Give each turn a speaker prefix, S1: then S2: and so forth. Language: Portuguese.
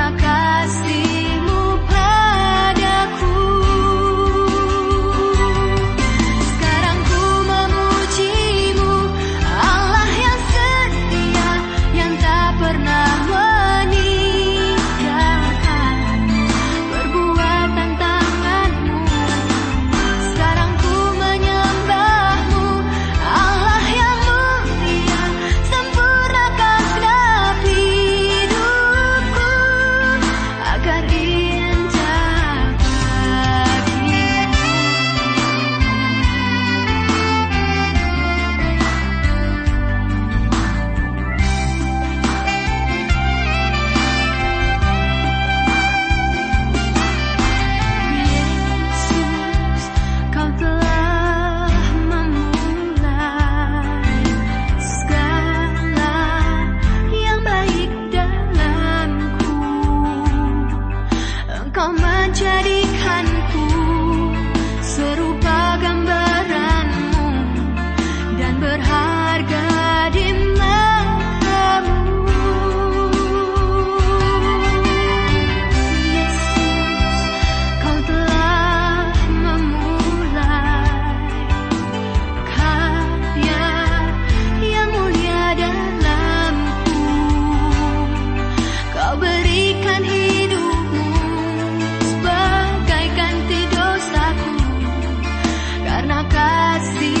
S1: na casa. kasih